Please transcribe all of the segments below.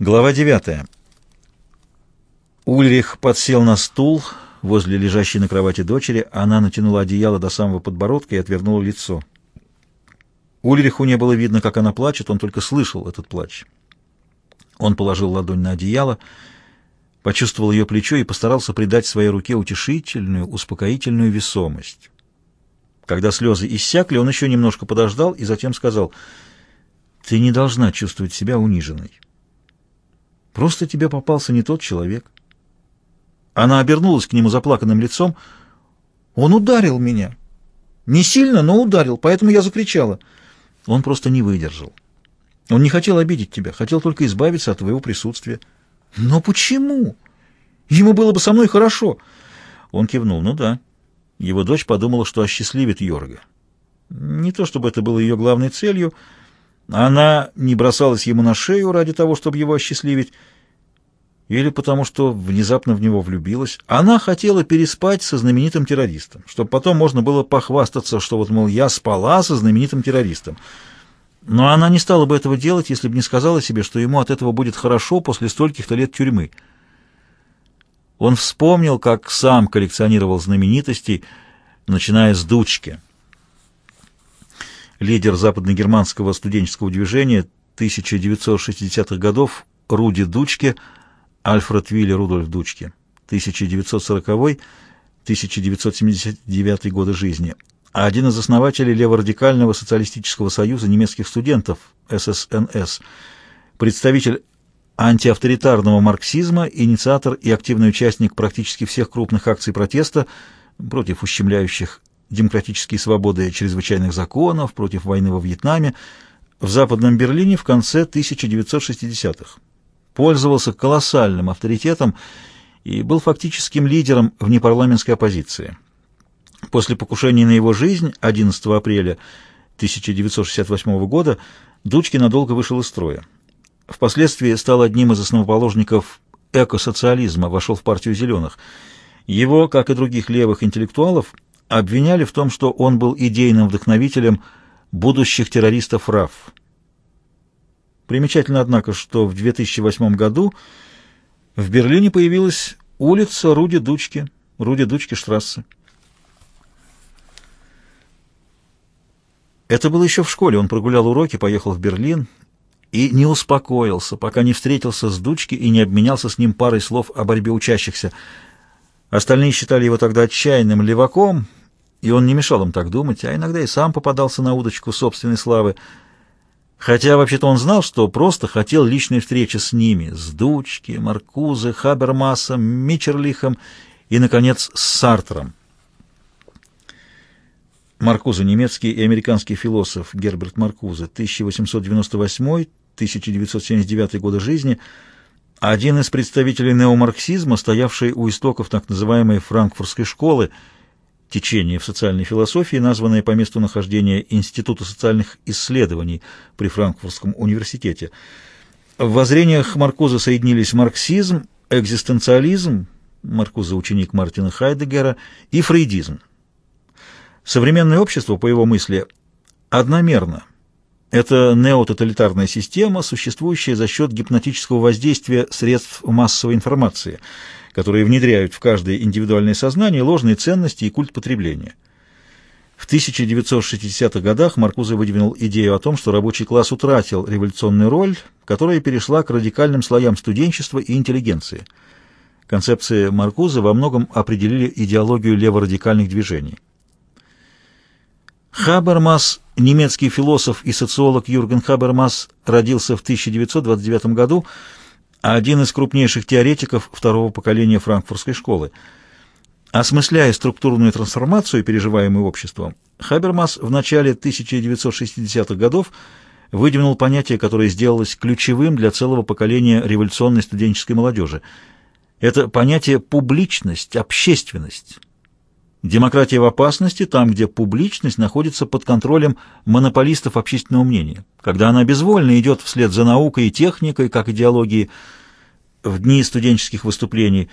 Глава 9. Ульрих подсел на стул возле лежащей на кровати дочери. Она натянула одеяло до самого подбородка и отвернула лицо. Ульриху не было видно, как она плачет, он только слышал этот плач. Он положил ладонь на одеяло, почувствовал ее плечо и постарался придать своей руке утешительную, успокоительную весомость. Когда слезы иссякли, он еще немножко подождал и затем сказал, «Ты не должна чувствовать себя униженной». Просто тебе попался не тот человек. Она обернулась к нему заплаканным лицом. Он ударил меня. Не сильно, но ударил, поэтому я закричала. Он просто не выдержал. Он не хотел обидеть тебя, хотел только избавиться от твоего присутствия. Но почему? Ему было бы со мной хорошо. Он кивнул. Ну да. Его дочь подумала, что осчастливит Йорга. Не то чтобы это было ее главной целью, она не бросалась ему на шею ради того, чтобы его осчастливить, или потому что внезапно в него влюбилась. Она хотела переспать со знаменитым террористом, чтобы потом можно было похвастаться, что вот, мол, я спала со знаменитым террористом. Но она не стала бы этого делать, если бы не сказала себе, что ему от этого будет хорошо после стольких-то лет тюрьмы. Он вспомнил, как сам коллекционировал знаменитостей, начиная с Дучки — лидер западногерманского студенческого движения 1960-х годов Руди Дучке, Альфред Вилли Рудольф Дучке, 1940-1979 годы жизни, а один из основателей леворадикального социалистического союза немецких студентов ССНС, представитель антиавторитарного марксизма, инициатор и активный участник практически всех крупных акций протеста против ущемляющих демократические свободы чрезвычайных законов, против войны во Вьетнаме, в Западном Берлине в конце 1960-х. Пользовался колоссальным авторитетом и был фактическим лидером внепарламентской оппозиции. После покушения на его жизнь 11 апреля 1968 года Дучки надолго вышел из строя. Впоследствии стал одним из основоположников экосоциализма, вошел в партию «Зеленых». Его, как и других левых интеллектуалов, обвиняли в том, что он был идейным вдохновителем будущих террористов РАФ. Примечательно, однако, что в 2008 году в Берлине появилась улица Руди Дучки, Руди Дучки штрассе. Это было еще в школе. Он прогулял уроки, поехал в Берлин и не успокоился, пока не встретился с Дучки и не обменялся с ним парой слов о борьбе учащихся. Остальные считали его тогда отчаянным леваком, и он не мешал им так думать, а иногда и сам попадался на удочку собственной славы, хотя вообще-то он знал, что просто хотел личной встречи с ними, с Дучки, Маркузе, Хабермасом, Мичерлихом и, наконец, с Сартром. Маркузе, немецкий и американский философ Герберт Маркузе, 1898-1979 годы жизни, один из представителей неомарксизма, стоявший у истоков так называемой франкфуртской школы – течение в социальной философии, названное по месту нахождения Института социальных исследований при Франкфуртском университете. В воззрениях Маркуза соединились марксизм, экзистенциализм, Маркуза ученик Мартина Хайдегера, и фрейдизм. Современное общество, по его мысли, одномерно. Это неототалитарная система, существующая за счет гипнотического воздействия средств массовой информации – которые внедряют в каждое индивидуальное сознание ложные ценности и культ потребления. В 1960-х годах Маркузе выдвинул идею о том, что рабочий класс утратил революционную роль, которая перешла к радикальным слоям студенчества и интеллигенции. Концепции Маркузе во многом определили идеологию леворадикальных движений. Хабермас, немецкий философ и социолог Юрген Хабермас, родился в 1929 году один из крупнейших теоретиков второго поколения франкфуртской школы. Осмысляя структурную трансформацию, переживаемую обществом, Хабермас в начале 1960-х годов выдвинул понятие, которое сделалось ключевым для целого поколения революционной студенческой молодежи. Это понятие «публичность», «общественность». Демократия в опасности там, где публичность находится под контролем монополистов общественного мнения, когда она безвольно идет вслед за наукой и техникой, как идеологией. В дни студенческих выступлений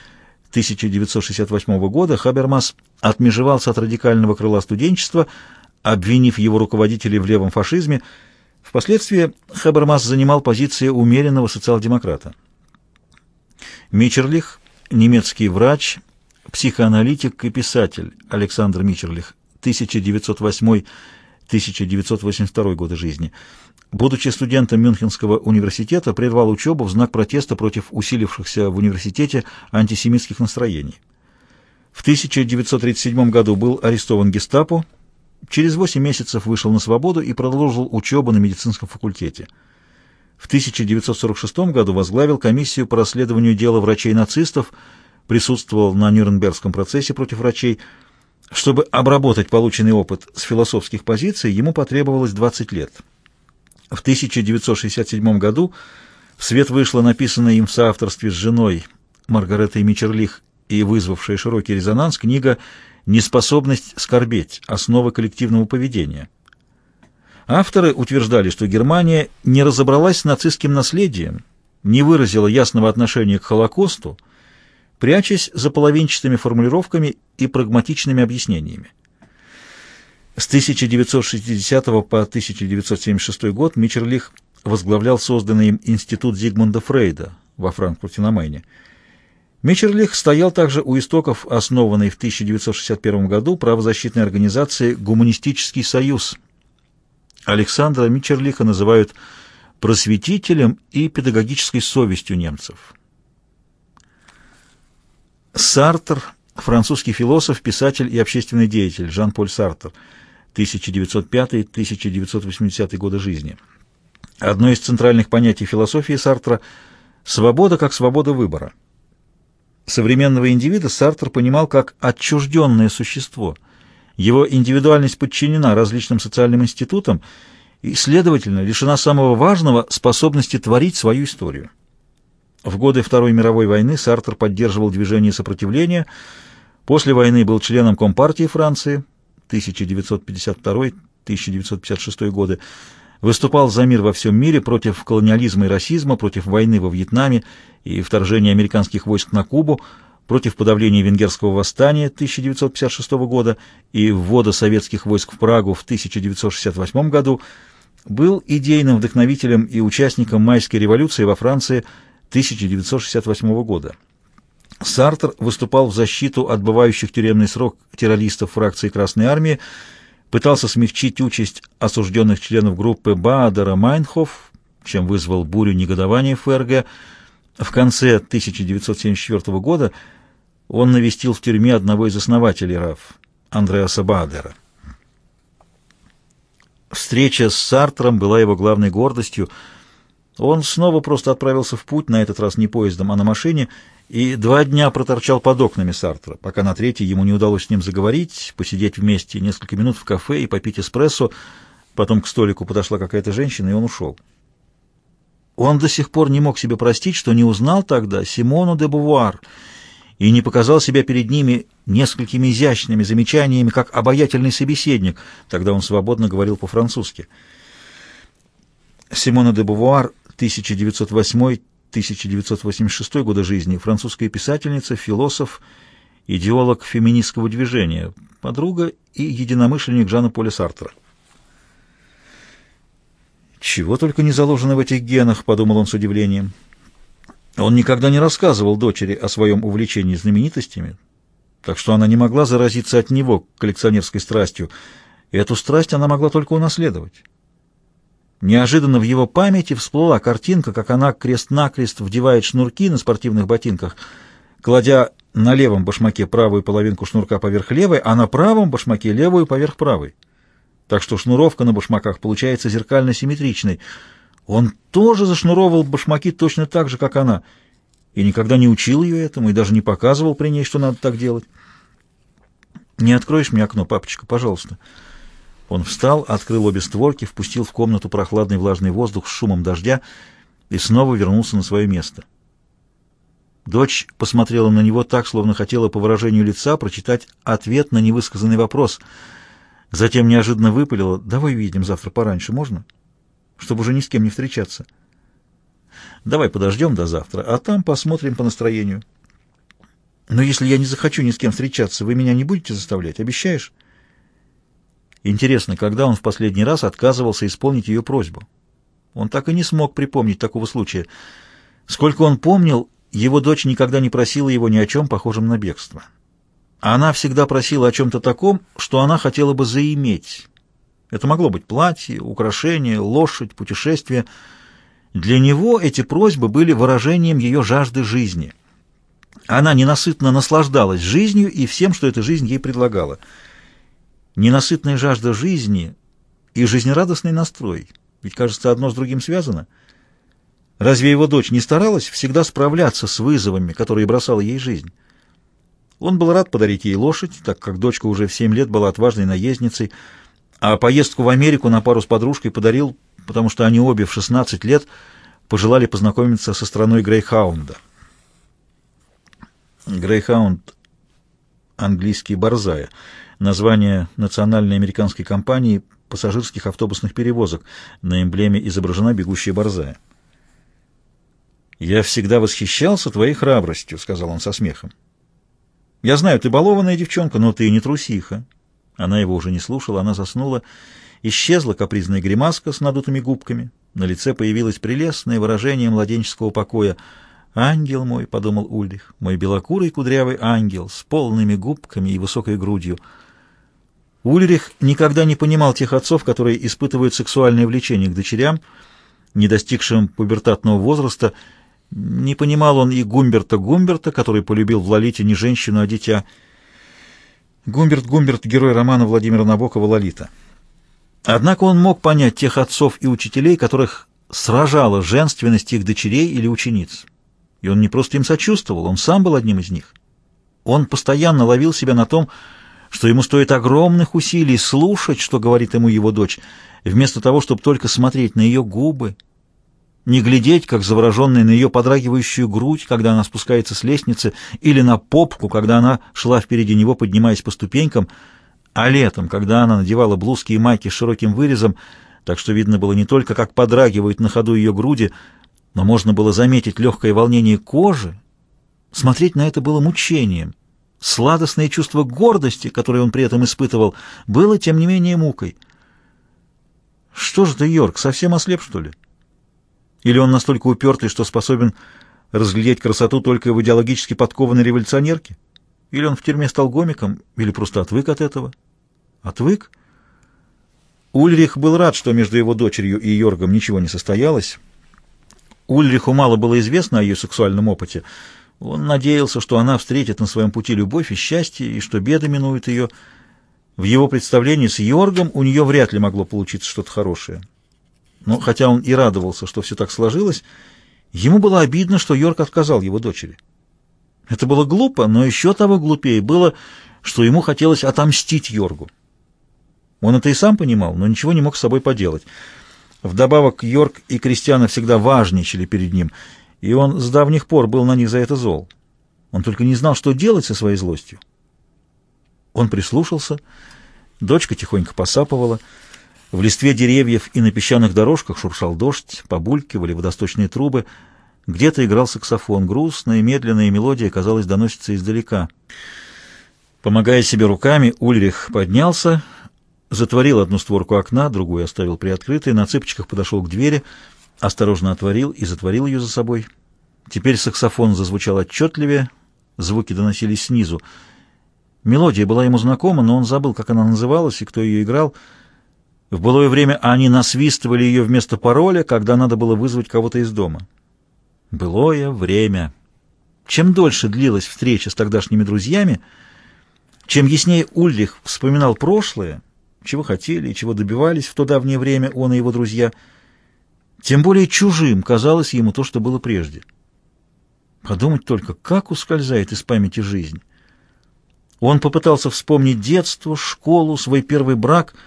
1968 года Хабермас отмежевался от радикального крыла студенчества, обвинив его руководителей в левом фашизме. Впоследствии Хабермас занимал позиции умеренного социал-демократа. Мичерлих, немецкий врач, психоаналитик и писатель Александр Мичерлих, 1908-1982 годы жизни. Будучи студентом Мюнхенского университета, прервал учебу в знак протеста против усилившихся в университете антисемитских настроений. В 1937 году был арестован гестапо, через 8 месяцев вышел на свободу и продолжил учебу на медицинском факультете. В 1946 году возглавил комиссию по расследованию дела врачей-нацистов, присутствовал на Нюрнбергском процессе против врачей. Чтобы обработать полученный опыт с философских позиций, ему потребовалось 20 лет. В 1967 году в свет вышла написанная им в соавторстве с женой Маргаретой Мичерлих и вызвавшая широкий резонанс книга «Неспособность скорбеть. Основа коллективного поведения». Авторы утверждали, что Германия не разобралась с нацистским наследием, не выразила ясного отношения к Холокосту, прячась за половинчатыми формулировками и прагматичными объяснениями. С 1960 по 1976 год Мичерлих возглавлял созданный им Институт Зигмунда Фрейда во Франкфурте на Майне. Мичерлих стоял также у истоков основанной в 1961 году правозащитной организации «Гуманистический союз». Александра Мичерлиха называют просветителем и педагогической совестью немцев. Сартр, французский философ, писатель и общественный деятель Жан-Поль Сартр – 1905-1980 годы жизни. Одно из центральных понятий философии Сартра – свобода как свобода выбора. Современного индивида Сартр понимал как отчужденное существо. Его индивидуальность подчинена различным социальным институтам и, следовательно, лишена самого важного – способности творить свою историю. В годы Второй мировой войны Сартр поддерживал движение сопротивления, после войны был членом Компартии Франции – 1952-1956 годы, выступал за мир во всем мире против колониализма и расизма, против войны во Вьетнаме и вторжения американских войск на Кубу, против подавления венгерского восстания 1956 года и ввода советских войск в Прагу в 1968 году, был идейным вдохновителем и участником майской революции во Франции 1968 года. Сартр выступал в защиту отбывающих тюремный срок террористов фракции Красной Армии, пытался смягчить участь осужденных членов группы Баадера Майнхоф, чем вызвал бурю негодования ФРГ. В конце 1974 года он навестил в тюрьме одного из основателей РАФ, Андреаса Баадера. Встреча с Сартром была его главной гордостью. Он снова просто отправился в путь, на этот раз не поездом, а на машине, и два дня проторчал под окнами Сартра, пока на третий ему не удалось с ним заговорить, посидеть вместе несколько минут в кафе и попить эспрессо. Потом к столику подошла какая-то женщина, и он ушел. Он до сих пор не мог себе простить, что не узнал тогда Симону де Бувуар и не показал себя перед ними несколькими изящными замечаниями, как обаятельный собеседник. Тогда он свободно говорил по-французски. Симона де Бувуар, 1908 1986 года жизни, французская писательница, философ, идеолог феминистского движения, подруга и единомышленник Жана Поля Сартра. «Чего только не заложено в этих генах», — подумал он с удивлением. Он никогда не рассказывал дочери о своем увлечении знаменитостями, так что она не могла заразиться от него коллекционерской страстью. Эту страсть она могла только унаследовать. Неожиданно в его памяти всплыла картинка, как она крест-накрест вдевает шнурки на спортивных ботинках, кладя на левом башмаке правую половинку шнурка поверх левой, а на правом башмаке левую поверх правой. Так что шнуровка на башмаках получается зеркально-симметричной. Он тоже зашнуровал башмаки точно так же, как она, и никогда не учил ее этому, и даже не показывал при ней, что надо так делать. «Не откроешь мне окно, папочка, пожалуйста?» Он встал, открыл обе створки, впустил в комнату прохладный влажный воздух с шумом дождя и снова вернулся на свое место. Дочь посмотрела на него так, словно хотела по выражению лица прочитать ответ на невысказанный вопрос. Затем неожиданно выпалила «Давай видим завтра пораньше, можно? Чтобы уже ни с кем не встречаться». «Давай подождем до завтра, а там посмотрим по настроению». «Но если я не захочу ни с кем встречаться, вы меня не будете заставлять, обещаешь?» Интересно, когда он в последний раз отказывался исполнить ее просьбу? Он так и не смог припомнить такого случая. Сколько он помнил, его дочь никогда не просила его ни о чем похожем на бегство. Она всегда просила о чем-то таком, что она хотела бы заиметь. Это могло быть платье, украшение, лошадь, путешествие. Для него эти просьбы были выражением ее жажды жизни. Она ненасытно наслаждалась жизнью и всем, что эта жизнь ей предлагала. Ненасытная жажда жизни и жизнерадостный настрой. Ведь, кажется, одно с другим связано. Разве его дочь не старалась всегда справляться с вызовами, которые бросала ей жизнь? Он был рад подарить ей лошадь, так как дочка уже в семь лет была отважной наездницей, а поездку в Америку на пару с подружкой подарил, потому что они обе в 16 лет пожелали познакомиться со страной Грейхаунда. Грейхаунд — английский борзая, название национальной американской компании пассажирских автобусных перевозок. На эмблеме изображена бегущая борзая. «Я всегда восхищался твоей храбростью», — сказал он со смехом. «Я знаю, ты балованная девчонка, но ты не трусиха». Она его уже не слушала, она заснула. Исчезла капризная гримаска с надутыми губками. На лице появилось прелестное выражение младенческого покоя. «Ангел мой», — подумал Ульрих, — «мой белокурый кудрявый ангел с полными губками и высокой грудью». Ульрих никогда не понимал тех отцов, которые испытывают сексуальное влечение к дочерям, не достигшим пубертатного возраста, не понимал он и Гумберта Гумберта, который полюбил в Лолите не женщину, а дитя. Гумберт Гумберт — герой романа Владимира Набокова «Лолита». Однако он мог понять тех отцов и учителей, которых сражала женственность их дочерей или учениц. И он не просто им сочувствовал, он сам был одним из них. Он постоянно ловил себя на том, что ему стоит огромных усилий слушать, что говорит ему его дочь, вместо того, чтобы только смотреть на ее губы, не глядеть, как завороженный на ее подрагивающую грудь, когда она спускается с лестницы, или на попку, когда она шла впереди него, поднимаясь по ступенькам, а летом, когда она надевала блузки и майки с широким вырезом, так что видно было не только, как подрагивают на ходу ее груди, но можно было заметить легкое волнение кожи. Смотреть на это было мучением. Сладостное чувство гордости, которое он при этом испытывал, было, тем не менее, мукой. «Что же ты, Йорк, совсем ослеп, что ли?» Или он настолько упертый, что способен разглядеть красоту только в идеологически подкованной революционерке? Или он в тюрьме стал гомиком, или просто отвык от этого? Отвык? Ульрих был рад, что между его дочерью и Йоргом ничего не состоялось. Ульриху мало было известно о ее сексуальном опыте. Он надеялся, что она встретит на своем пути любовь и счастье, и что беды минуют ее. В его представлении с Йоргом у нее вряд ли могло получиться что-то хорошее. Но хотя он и радовался, что все так сложилось, ему было обидно, что Йорк отказал его дочери. Это было глупо, но еще того глупее было, что ему хотелось отомстить Йоргу. Он это и сам понимал, но ничего не мог с собой поделать. Вдобавок Йорк и Кристиана всегда важничали перед ним, и он с давних пор был на них за это зол. Он только не знал, что делать со своей злостью. Он прислушался, дочка тихонько посапывала, в листве деревьев и на песчаных дорожках шуршал дождь, побулькивали водосточные трубы. Где-то играл саксофон. Грустная, медленная мелодия, казалось, доносится издалека. Помогая себе руками, Ульрих поднялся, затворил одну створку окна, другую оставил приоткрытой, на цыпочках подошел к двери, осторожно отворил и затворил ее за собой. Теперь саксофон зазвучал отчетливее, звуки доносились снизу. Мелодия была ему знакома, но он забыл, как она называлась и кто ее играл — в былое время они насвистывали ее вместо пароля, когда надо было вызвать кого-то из дома. Былое время. Чем дольше длилась встреча с тогдашними друзьями, чем яснее Ульрих вспоминал прошлое, чего хотели и чего добивались в то давнее время он и его друзья, тем более чужим казалось ему то, что было прежде. Подумать только, как ускользает из памяти жизнь. Он попытался вспомнить детство, школу, свой первый брак —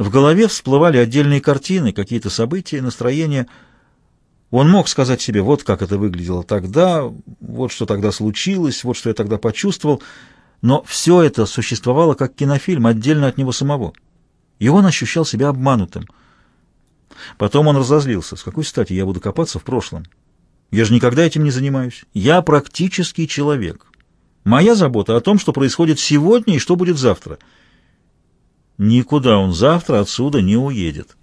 в голове всплывали отдельные картины, какие-то события, настроения. Он мог сказать себе, вот как это выглядело тогда, вот что тогда случилось, вот что я тогда почувствовал, но все это существовало как кинофильм, отдельно от него самого. И он ощущал себя обманутым. Потом он разозлился. С какой стати я буду копаться в прошлом? Я же никогда этим не занимаюсь. Я практический человек. Моя забота о том, что происходит сегодня и что будет завтра — Никуда он завтра отсюда не уедет.